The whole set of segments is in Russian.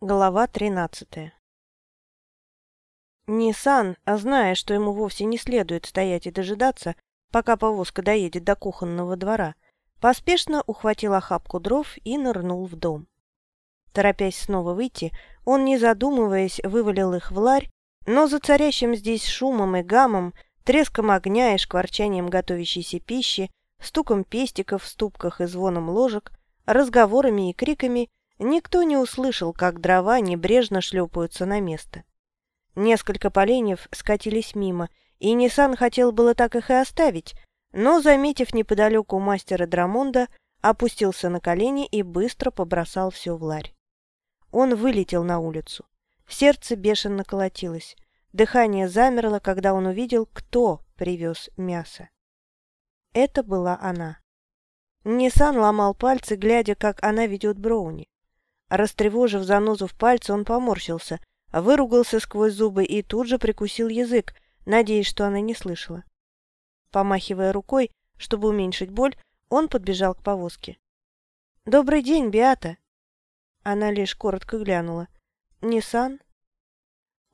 Глава тринадцатая Ниссан, зная, что ему вовсе не следует стоять и дожидаться, пока повозка доедет до кухонного двора, поспешно ухватил охапку дров и нырнул в дом. Торопясь снова выйти, он, не задумываясь, вывалил их в ларь, но за царящим здесь шумом и гамом, треском огня и шкварчанием готовящейся пищи, стуком пестиков в ступках и звоном ложек, разговорами и криками Никто не услышал, как дрова небрежно шлепаются на место. Несколько поленьев скатились мимо, и Ниссан хотел было так их и оставить, но, заметив неподалеку мастера Драмонда, опустился на колени и быстро побросал все в ларь. Он вылетел на улицу. Сердце бешено колотилось. Дыхание замерло, когда он увидел, кто привез мясо. Это была она. Ниссан ломал пальцы, глядя, как она ведет Броуни. Растревожив занозу в пальце, он поморщился, выругался сквозь зубы и тут же прикусил язык, надеясь, что она не слышала. Помахивая рукой, чтобы уменьшить боль, он подбежал к повозке. «Добрый день, Биата!» Она лишь коротко глянула. «Ниссан?»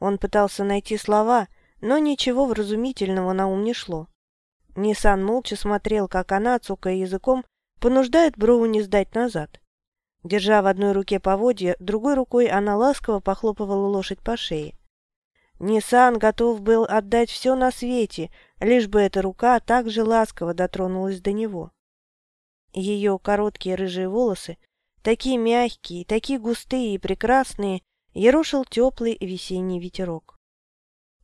Он пытался найти слова, но ничего вразумительного на ум не шло. Ниссан молча смотрел, как она, цукая языком, понуждает Броуни сдать назад. Держа в одной руке поводья, другой рукой она ласково похлопывала лошадь по шее. Ниссан готов был отдать все на свете, лишь бы эта рука так же ласково дотронулась до него. Ее короткие рыжие волосы, такие мягкие, такие густые и прекрасные, ерошил теплый весенний ветерок.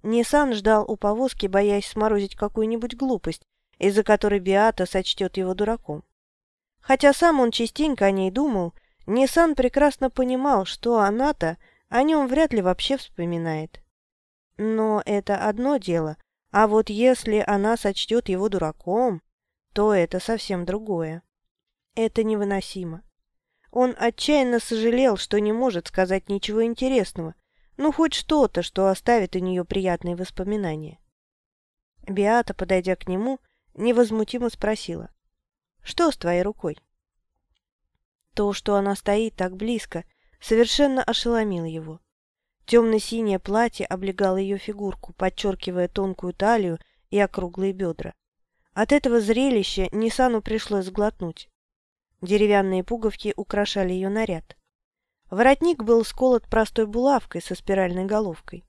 Ниссан ждал у повозки, боясь сморозить какую-нибудь глупость, из-за которой Биата сочтет его дураком. Хотя сам он частенько о ней думал, Ниссан прекрасно понимал, что она-то о нем вряд ли вообще вспоминает. Но это одно дело, а вот если она сочтет его дураком, то это совсем другое. Это невыносимо. Он отчаянно сожалел, что не может сказать ничего интересного, ну хоть что-то, что оставит у нее приятные воспоминания. Биата, подойдя к нему, невозмутимо спросила. «Что с твоей рукой?» То, что она стоит так близко, совершенно ошеломило его. Темно-синее платье облегало ее фигурку, подчеркивая тонкую талию и округлые бедра. От этого зрелища Нисану пришлось сглотнуть. Деревянные пуговки украшали ее наряд. Воротник был сколот простой булавкой со спиральной головкой.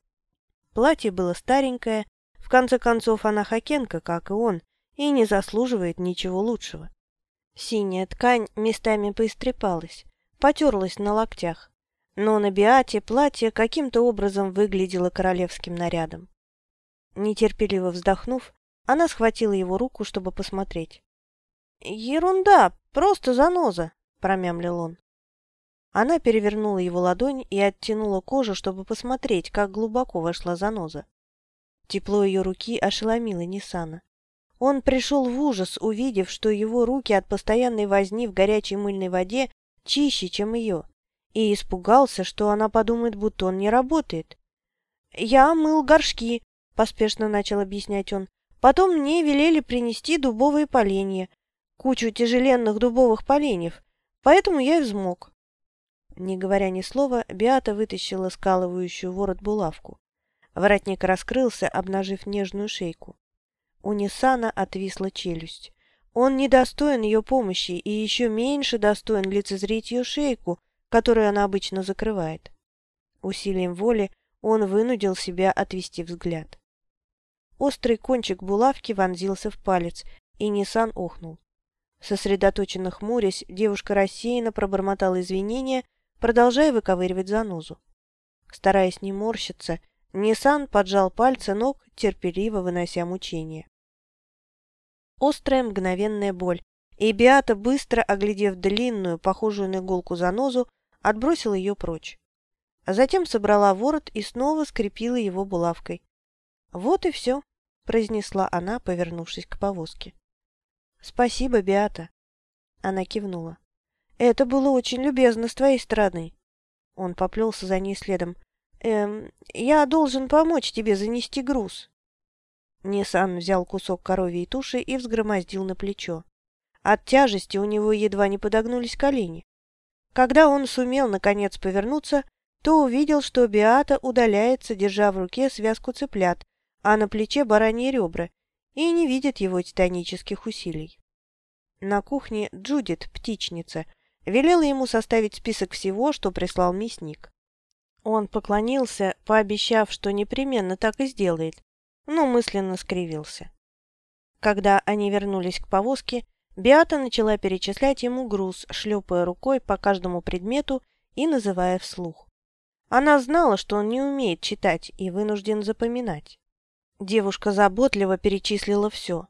Платье было старенькое, в конце концов она хакенка, как и он, и не заслуживает ничего лучшего. Синяя ткань местами поистрепалась, потерлась на локтях, но на Биате платье каким-то образом выглядело королевским нарядом. Нетерпеливо вздохнув, она схватила его руку, чтобы посмотреть. «Ерунда, просто заноза», — промямлил он. Она перевернула его ладонь и оттянула кожу, чтобы посмотреть, как глубоко вошла заноза. Тепло ее руки ошеломило Ниссана. Он пришел в ужас, увидев, что его руки от постоянной возни в горячей мыльной воде чище, чем ее, и испугался, что она подумает, будто он не работает. «Я мыл горшки», — поспешно начал объяснять он. «Потом мне велели принести дубовые поленья, кучу тяжеленных дубовых поленьев, поэтому я и взмок». Не говоря ни слова, Биата вытащила скалывающую ворот булавку. Воротник раскрылся, обнажив нежную шейку. У Ниссана отвисла челюсть. Он недостоин ее помощи и еще меньше достоин лицезреть ее шейку, которую она обычно закрывает. Усилием воли он вынудил себя отвести взгляд. Острый кончик булавки вонзился в палец, и Ниссан охнул. Сосредоточенно хмурясь, девушка рассеянно пробормотала извинения, продолжая выковыривать занозу. Стараясь не морщиться, Ниссан поджал пальцы ног, терпеливо вынося мучения острая мгновенная боль, и Биата, быстро оглядев длинную, похожую на иголку занозу, отбросила ее прочь. А затем собрала ворот и снова скрепила его булавкой. «Вот и все», — произнесла она, повернувшись к повозке. «Спасибо, Биата». Она кивнула. «Это было очень любезно с твоей стороны». Он поплелся за ней следом. «Эм, я должен помочь тебе занести груз». Ниссан взял кусок коровьей туши и взгромоздил на плечо. От тяжести у него едва не подогнулись колени. Когда он сумел, наконец, повернуться, то увидел, что Биата удаляется, держа в руке связку цыплят, а на плече бараньи ребра, и не видит его титанических усилий. На кухне Джудит, птичница, велела ему составить список всего, что прислал мясник. Он поклонился, пообещав, что непременно так и сделает, но мысленно скривился. Когда они вернулись к повозке, Биата начала перечислять ему груз, шлепая рукой по каждому предмету и называя вслух. Она знала, что он не умеет читать и вынужден запоминать. Девушка заботливо перечислила все.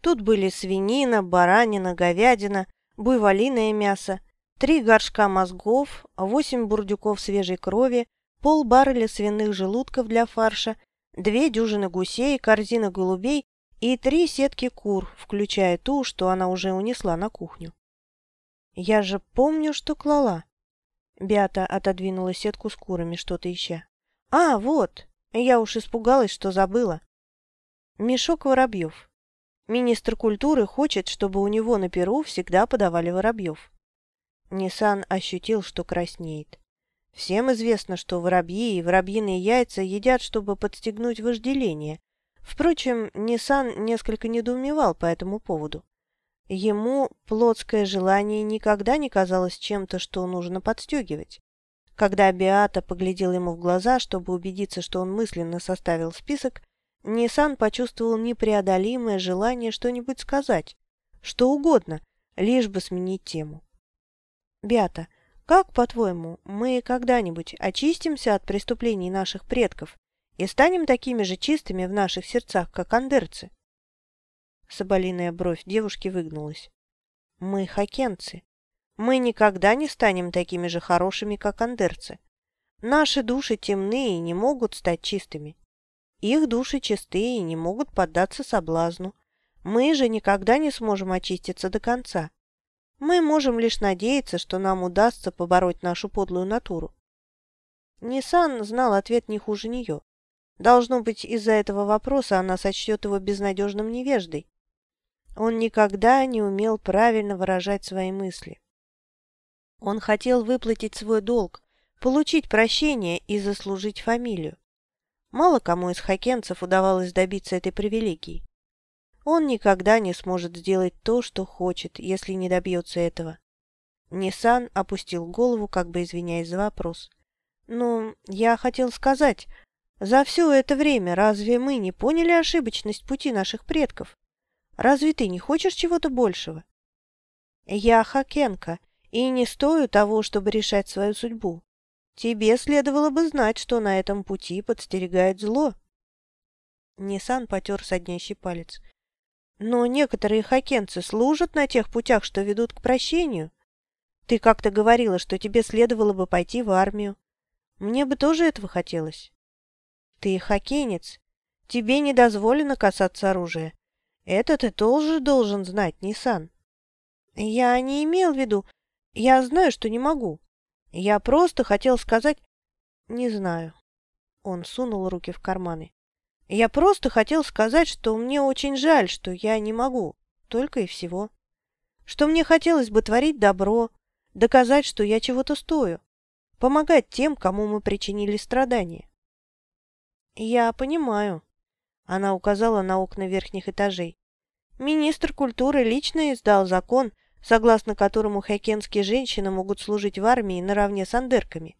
Тут были свинина, баранина, говядина, буйволиное мясо, три горшка мозгов, восемь бурдюков свежей крови, пол барреля свиных желудков для фарша, две дюжины гусей, корзина голубей и три сетки кур, включая ту, что она уже унесла на кухню. «Я же помню, что клала». Бята отодвинула сетку с курами, что-то ища. «А, вот! Я уж испугалась, что забыла. Мешок воробьев. Министр культуры хочет, чтобы у него на Перу всегда подавали воробьев». Ниссан ощутил, что краснеет. Всем известно, что воробьи и воробьиные яйца едят, чтобы подстегнуть вожделение. Впрочем, Ниссан несколько недоумевал по этому поводу. Ему плотское желание никогда не казалось чем-то, что нужно подстегивать. Когда Беата поглядел ему в глаза, чтобы убедиться, что он мысленно составил список, Ниссан почувствовал непреодолимое желание что-нибудь сказать, что угодно, лишь бы сменить тему. «Беата, как, по-твоему, мы когда-нибудь очистимся от преступлений наших предков и станем такими же чистыми в наших сердцах, как андерцы?» Соболиная бровь девушки выгнулась. «Мы хакенцы. Мы никогда не станем такими же хорошими, как андерцы. Наши души темные и не могут стать чистыми. Их души чистые и не могут поддаться соблазну. Мы же никогда не сможем очиститься до конца. Мы можем лишь надеяться, что нам удастся побороть нашу подлую натуру. Ниссан знал ответ не хуже нее. Должно быть, из-за этого вопроса она сочтет его безнадежным невеждой. Он никогда не умел правильно выражать свои мысли. Он хотел выплатить свой долг, получить прощение и заслужить фамилию. Мало кому из хокенцев удавалось добиться этой привилегии. Он никогда не сможет сделать то, что хочет, если не добьется этого. Ниссан опустил голову, как бы извиняясь за вопрос. «Ну, я хотел сказать, за все это время разве мы не поняли ошибочность пути наших предков? Разве ты не хочешь чего-то большего?» «Я Хакенка, и не стою того, чтобы решать свою судьбу. Тебе следовало бы знать, что на этом пути подстерегает зло». Ниссан потер соднящий палец. Но некоторые хакенцы служат на тех путях, что ведут к прощению. Ты как-то говорила, что тебе следовало бы пойти в армию. Мне бы тоже этого хотелось. Ты хакенец. Тебе не дозволено касаться оружия. Это ты тоже должен знать, Нисан. Я не имел в виду. Я знаю, что не могу. Я просто хотел сказать... Не знаю. Он сунул руки в карманы. Я просто хотел сказать, что мне очень жаль, что я не могу, только и всего. Что мне хотелось бы творить добро, доказать, что я чего-то стою, помогать тем, кому мы причинили страдания. Я понимаю. Она указала на окна верхних этажей. Министр культуры лично издал закон, согласно которому хайкенские женщины могут служить в армии наравне с андерками.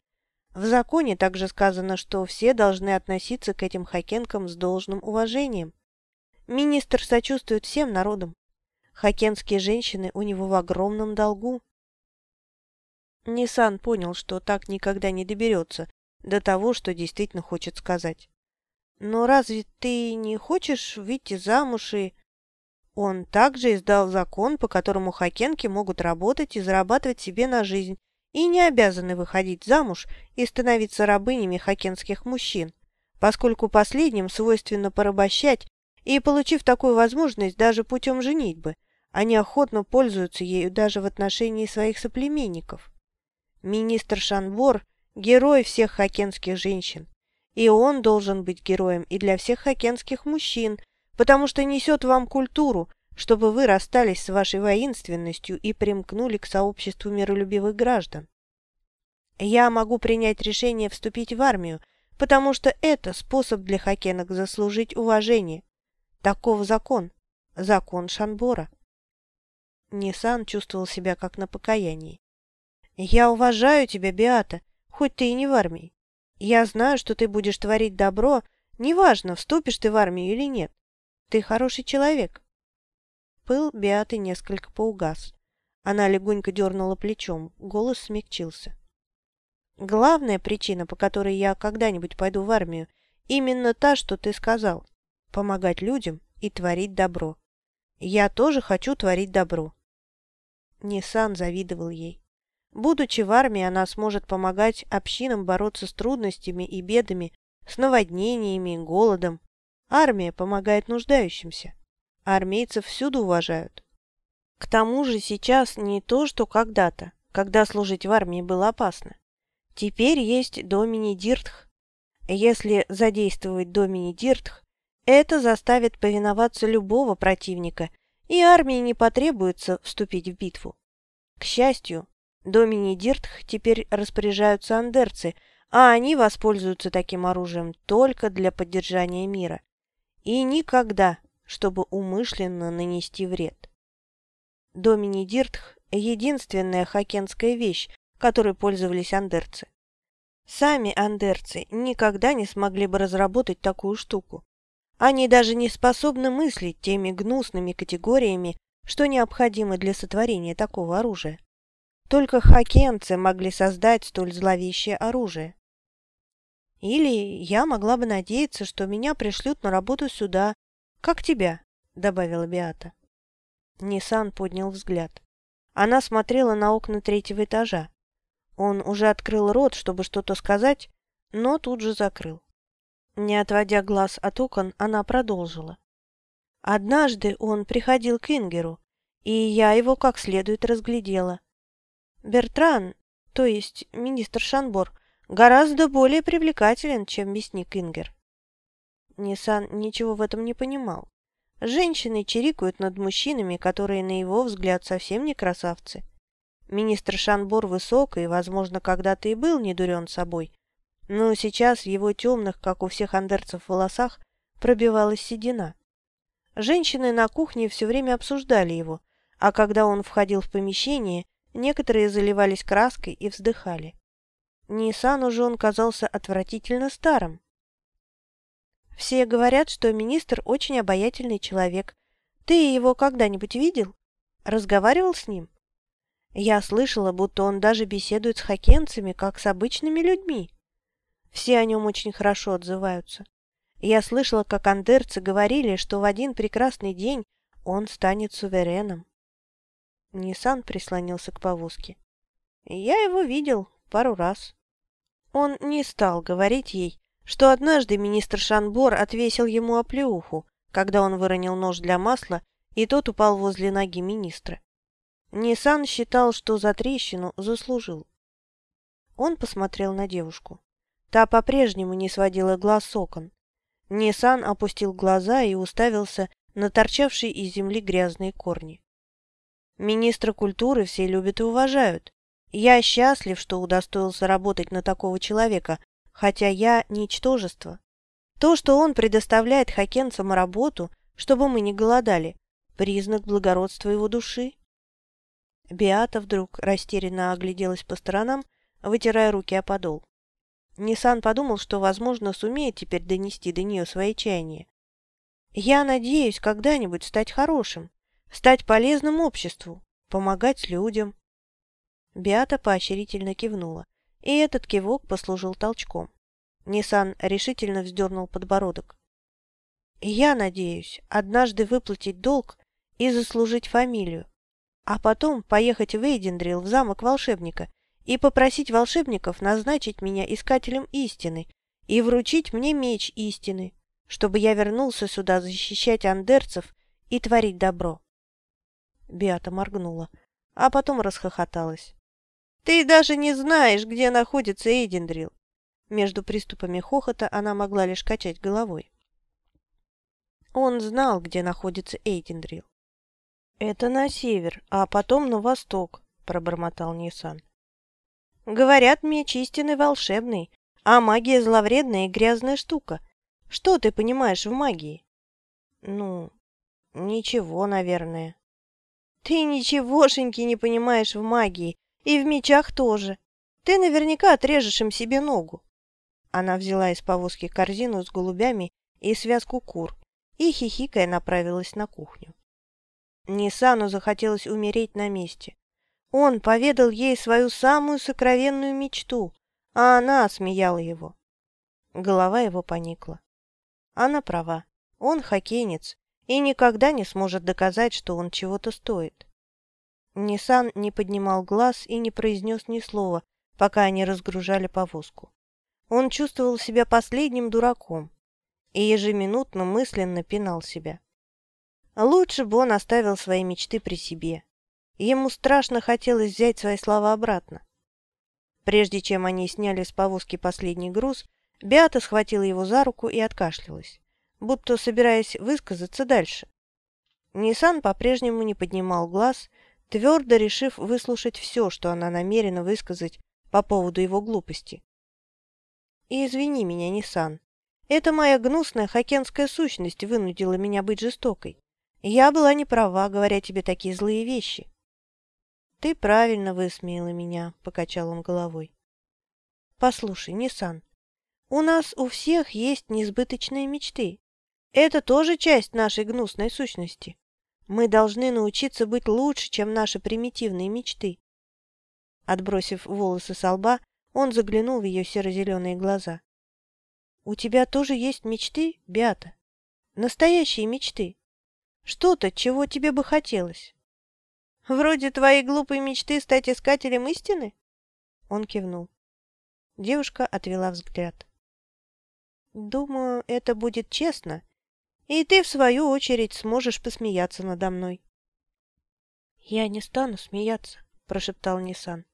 В законе также сказано, что все должны относиться к этим хакенкам с должным уважением. Министр сочувствует всем народам. Хакенские женщины у него в огромном долгу. Нисан понял, что так никогда не доберется до того, что действительно хочет сказать. «Но разве ты не хочешь выйти замуж и...» Он также издал закон, по которому хакенки могут работать и зарабатывать себе на жизнь, и не обязаны выходить замуж и становиться рабынями хакенских мужчин, поскольку последним свойственно порабощать, и, получив такую возможность даже путем женитьбы, они охотно пользуются ею даже в отношении своих соплеменников. Министр Шанбор – герой всех хакенских женщин, и он должен быть героем и для всех хакенских мужчин, потому что несет вам культуру, чтобы вы расстались с вашей воинственностью и примкнули к сообществу миролюбивых граждан. Я могу принять решение вступить в армию, потому что это способ для хакенок заслужить уважение. Таков закон. Закон Шанбора. Нисан чувствовал себя как на покаянии. «Я уважаю тебя, Биата, хоть ты и не в армии. Я знаю, что ты будешь творить добро, неважно, вступишь ты в армию или нет. Ты хороший человек». Пыл Биаты несколько поугас. Она легонько дернула плечом, голос смягчился. Главная причина, по которой я когда-нибудь пойду в армию, именно та, что ты сказал. Помогать людям и творить добро. Я тоже хочу творить добро. Нисан завидовал ей. Будучи в армии, она сможет помогать общинам бороться с трудностями и бедами, с наводнениями и голодом. Армия помогает нуждающимся. Армейцев всюду уважают. К тому же сейчас не то, что когда-то, когда служить в армии было опасно. Теперь есть Домини Диртх. Если задействовать Домини Диртх, это заставит повиноваться любого противника, и армии не потребуется вступить в битву. К счастью, Домини Диртх теперь распоряжаются андерцы, а они воспользуются таким оружием только для поддержания мира. И никогда, чтобы умышленно нанести вред. Домини Диртх – единственная хакенская вещь, которой пользовались андерцы. Сами андерцы никогда не смогли бы разработать такую штуку. Они даже не способны мыслить теми гнусными категориями, что необходимо для сотворения такого оружия. Только хакенцы могли создать столь зловещее оружие. Или я могла бы надеяться, что меня пришлют на работу сюда, как тебя, — добавила Биата. Нисан поднял взгляд. Она смотрела на окна третьего этажа. Он уже открыл рот, чтобы что-то сказать, но тут же закрыл. Не отводя глаз от окон, она продолжила. Однажды он приходил к Ингеру, и я его как следует разглядела. Бертран, то есть министр Шанбор, гораздо более привлекателен, чем мясник Ингер. Нисан ничего в этом не понимал. Женщины чирикают над мужчинами, которые, на его взгляд, совсем не красавцы. Министр Шанбор высок и, возможно, когда-то и был недурен собой, но сейчас в его темных, как у всех андерцев, волосах пробивалась седина. Женщины на кухне все время обсуждали его, а когда он входил в помещение, некоторые заливались краской и вздыхали. Ниссану же он казался отвратительно старым. Все говорят, что министр очень обаятельный человек. Ты его когда-нибудь видел? Разговаривал с ним? Я слышала, будто он даже беседует с хакенцами, как с обычными людьми. Все о нем очень хорошо отзываются. Я слышала, как андерцы говорили, что в один прекрасный день он станет сувереном. Ниссан прислонился к повозке. Я его видел пару раз. Он не стал говорить ей, что однажды министр Шанбор отвесил ему оплеуху, когда он выронил нож для масла, и тот упал возле ноги министра. Нисан считал, что за трещину заслужил. Он посмотрел на девушку. Та по-прежнему не сводила глаз с окон. Нисан опустил глаза и уставился на торчавшие из земли грязные корни. Министра культуры все любят и уважают. Я счастлив, что удостоился работать на такого человека, хотя я ничтожество. То, что он предоставляет хакенцам работу, чтобы мы не голодали, признак благородства его души. Биата вдруг растерянно огляделась по сторонам, вытирая руки о подол. Нисан подумал, что, возможно, сумеет теперь донести до нее свои чаяния. «Я надеюсь когда-нибудь стать хорошим, стать полезным обществу, помогать людям». Биата поощрительно кивнула, и этот кивок послужил толчком. Нисан решительно вздернул подбородок. «Я надеюсь однажды выплатить долг и заслужить фамилию, а потом поехать в Эйдендрил, в замок волшебника, и попросить волшебников назначить меня искателем истины и вручить мне меч истины, чтобы я вернулся сюда защищать андерцев и творить добро. Биата моргнула, а потом расхохоталась. «Ты даже не знаешь, где находится Эйдендрил!» Между приступами хохота она могла лишь качать головой. Он знал, где находится Эйдендрил. «Это на север, а потом на восток», — пробормотал Нисан. Говорят, меч истины волшебный, а магия зловредная и грязная штука. Что ты понимаешь в магии? Ну, ничего, наверное. Ты ничегошеньки не понимаешь в магии, и в мечах тоже. Ты наверняка отрежешь им себе ногу. Она взяла из повозки корзину с голубями и связку кур и, хихикая, направилась на кухню. Нисану захотелось умереть на месте. Он поведал ей свою самую сокровенную мечту, а она осмеяла его. Голова его поникла. Она права. Он хоккейнец и никогда не сможет доказать, что он чего-то стоит. Ниссан не поднимал глаз и не произнес ни слова, пока они разгружали повозку. Он чувствовал себя последним дураком и ежеминутно мысленно пинал себя. Лучше бы он оставил свои мечты при себе. Ему страшно хотелось взять свои слова обратно. Прежде чем они сняли с повозки последний груз, Беата схватила его за руку и откашлялась, будто собираясь высказаться дальше. Ниссан по-прежнему не поднимал глаз, твердо решив выслушать все, что она намерена высказать по поводу его глупости. И извини меня, Ниссан. Это моя гнусная хокенская сущность вынудила меня быть жестокой. Я была не права, говоря тебе такие злые вещи. «Ты правильно высмеяла меня», — покачал он головой. «Послушай, Ниссан, у нас у всех есть несбыточные мечты. Это тоже часть нашей гнусной сущности. Мы должны научиться быть лучше, чем наши примитивные мечты». Отбросив волосы со лба, он заглянул в ее серо-зеленые глаза. «У тебя тоже есть мечты, Беата? Настоящие мечты? Что-то, чего тебе бы хотелось?» Вроде твоей глупой мечты стать искателем истины?» Он кивнул. Девушка отвела взгляд. «Думаю, это будет честно, и ты, в свою очередь, сможешь посмеяться надо мной». «Я не стану смеяться», — прошептал Нисан.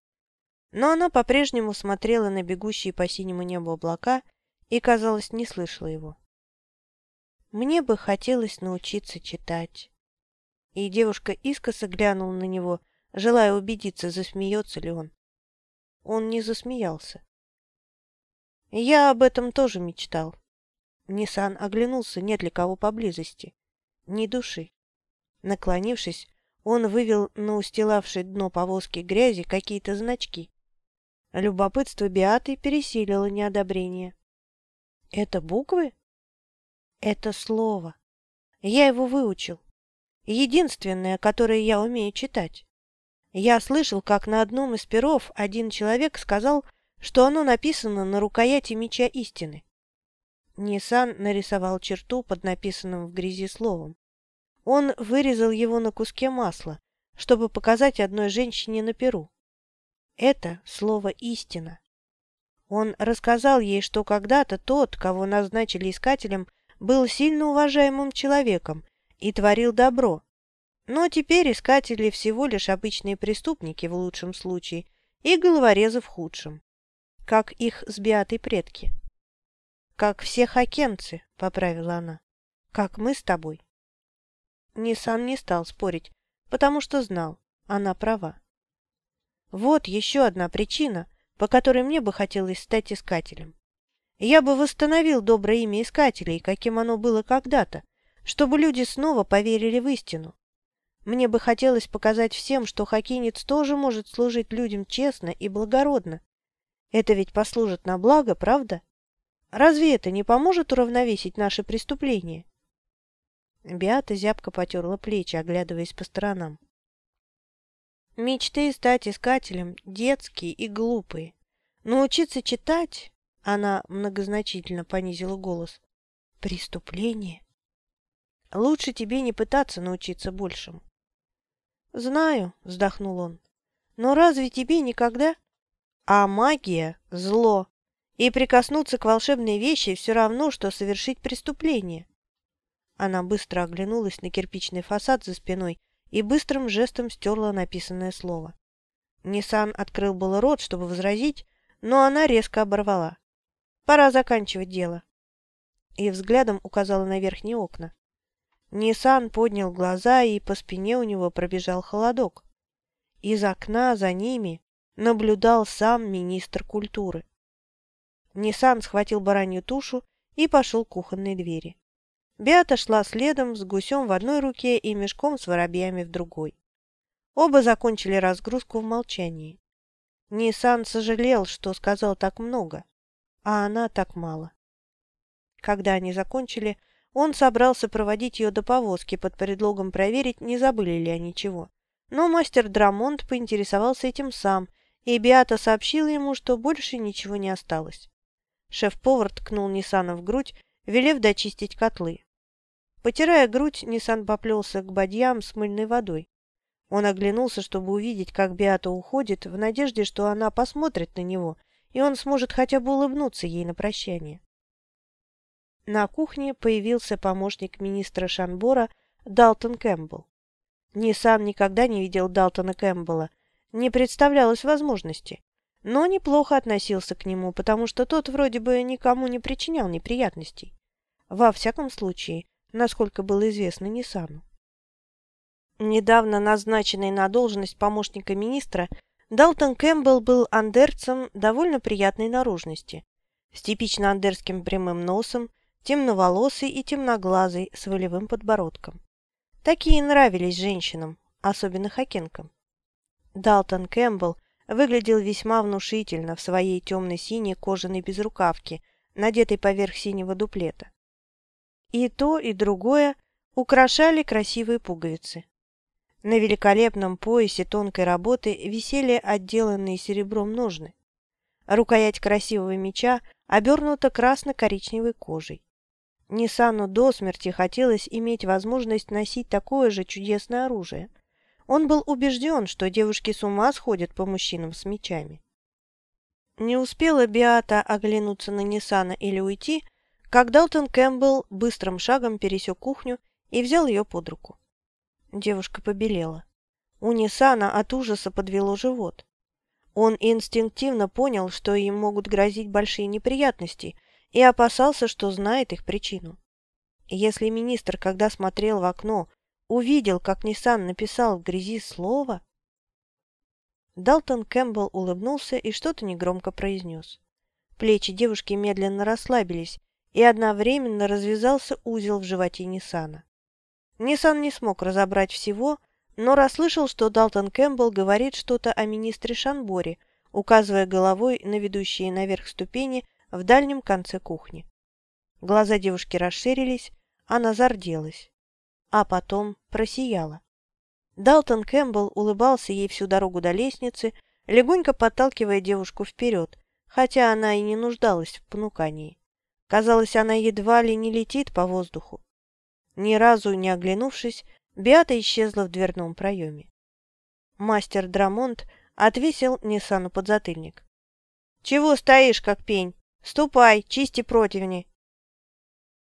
Но она по-прежнему смотрела на бегущие по синему небу облака и, казалось, не слышала его. «Мне бы хотелось научиться читать» и девушка искоса глянула на него, желая убедиться, засмеется ли он. Он не засмеялся. Я об этом тоже мечтал. Нисан оглянулся, нет ли кого поблизости. Ни души. Наклонившись, он вывел на устилавшее дно повозки грязи какие-то значки. Любопытство Биаты пересилило неодобрение. «Это буквы?» «Это слово. Я его выучил единственное, которое я умею читать. Я слышал, как на одном из перов один человек сказал, что оно написано на рукояти меча истины. Нисан нарисовал черту под написанным в грязи словом. Он вырезал его на куске масла, чтобы показать одной женщине на перу. Это слово «истина». Он рассказал ей, что когда-то тот, кого назначили искателем, был сильно уважаемым человеком и творил добро. Но теперь искатели всего лишь обычные преступники в лучшем случае и головорезы в худшем, как их с Беатой предки. «Как все хакенцы», — поправила она, — «как мы с тобой». Ниссан не стал спорить, потому что знал, она права. Вот еще одна причина, по которой мне бы хотелось стать искателем. Я бы восстановил доброе имя искателей, каким оно было когда-то, чтобы люди снова поверили в истину. Мне бы хотелось показать всем, что хоккейниц тоже может служить людям честно и благородно. Это ведь послужит на благо, правда? Разве это не поможет уравновесить наши преступления? Биата зябко потерла плечи, оглядываясь по сторонам. Мечты стать искателем детские и глупые. Научиться читать, она многозначительно понизила голос, преступление. Лучше тебе не пытаться научиться большему. Знаю, вздохнул он. Но разве тебе никогда? А магия – зло. И прикоснуться к волшебной вещи все равно, что совершить преступление. Она быстро оглянулась на кирпичный фасад за спиной и быстрым жестом стерла написанное слово. Ниссан открыл было рот, чтобы возразить, но она резко оборвала. Пора заканчивать дело. И взглядом указала на верхние окна. Ниссан поднял глаза, и по спине у него пробежал холодок. Из окна за ними наблюдал сам министр культуры. Ниссан схватил баранью тушу и пошел к кухонной двери. Беата шла следом с гусем в одной руке и мешком с воробьями в другой. Оба закончили разгрузку в молчании. Ниссан сожалел, что сказал так много, а она так мало. Когда они закончили, он собрался проводить ее до повозки под предлогом проверить, не забыли ли они чего. Но мастер Драмонт поинтересовался этим сам, и Биата сообщила ему, что больше ничего не осталось. Шеф-повар ткнул Ниссана в грудь, велев дочистить котлы. Потирая грудь, Ниссан поплелся к бадьям с мыльной водой. Он оглянулся, чтобы увидеть, как Биата уходит, в надежде, что она посмотрит на него, и он сможет хотя бы улыбнуться ей на прощание. На кухне появился помощник министра Шанбора Далтон Кэмпбелл. Ниссан никогда не видел Далтона Кэмпбелла, не представлялось возможности, но неплохо относился к нему, потому что тот вроде бы никому не причинял неприятностей. Во всяком случае, насколько было известно Ниссану. Недавно назначенный на должность помощника министра, Далтон Кэмпбелл был андерцем довольно приятной наружности, с типично андерским прямым носом, темноволосый и темноглазый, с волевым подбородком. Такие нравились женщинам, особенно хакенкам. Далтон Кэмпбелл выглядел весьма внушительно в своей темно-синей кожаной безрукавке, надетой поверх синего дуплета. И то, и другое украшали красивые пуговицы. На великолепном поясе тонкой работы висели отделанные серебром ножны. Рукоять красивого меча обернута красно-коричневой кожей. Ниссану до смерти хотелось иметь возможность носить такое же чудесное оружие. Он был убежден, что девушки с ума сходят по мужчинам с мечами. Не успела Биата оглянуться на Ниссана или уйти, как Далтон Кэмпбелл быстрым шагом пересек кухню и взял ее под руку. Девушка побелела. У Ниссана от ужаса подвело живот. Он инстинктивно понял, что им могут грозить большие неприятности – и опасался, что знает их причину. Если министр, когда смотрел в окно, увидел, как Ниссан написал в грязи слово... Далтон Кэмпбелл улыбнулся и что-то негромко произнес. Плечи девушки медленно расслабились, и одновременно развязался узел в животе Ниссана. Ниссан не смог разобрать всего, но расслышал, что Далтон Кэмпбелл говорит что-то о министре Шанборе, указывая головой на ведущие наверх ступени в дальнем конце кухни. Глаза девушки расширились, она зарделась, а потом просияла. Далтон Кэмпбелл улыбался ей всю дорогу до лестницы, легонько подталкивая девушку вперед, хотя она и не нуждалась в понукании. Казалось, она едва ли не летит по воздуху. Ни разу не оглянувшись, Биата исчезла в дверном проеме. Мастер Драмонт отвесил Ниссану подзатыльник. «Чего стоишь, как пень? Ступай, чисти противни.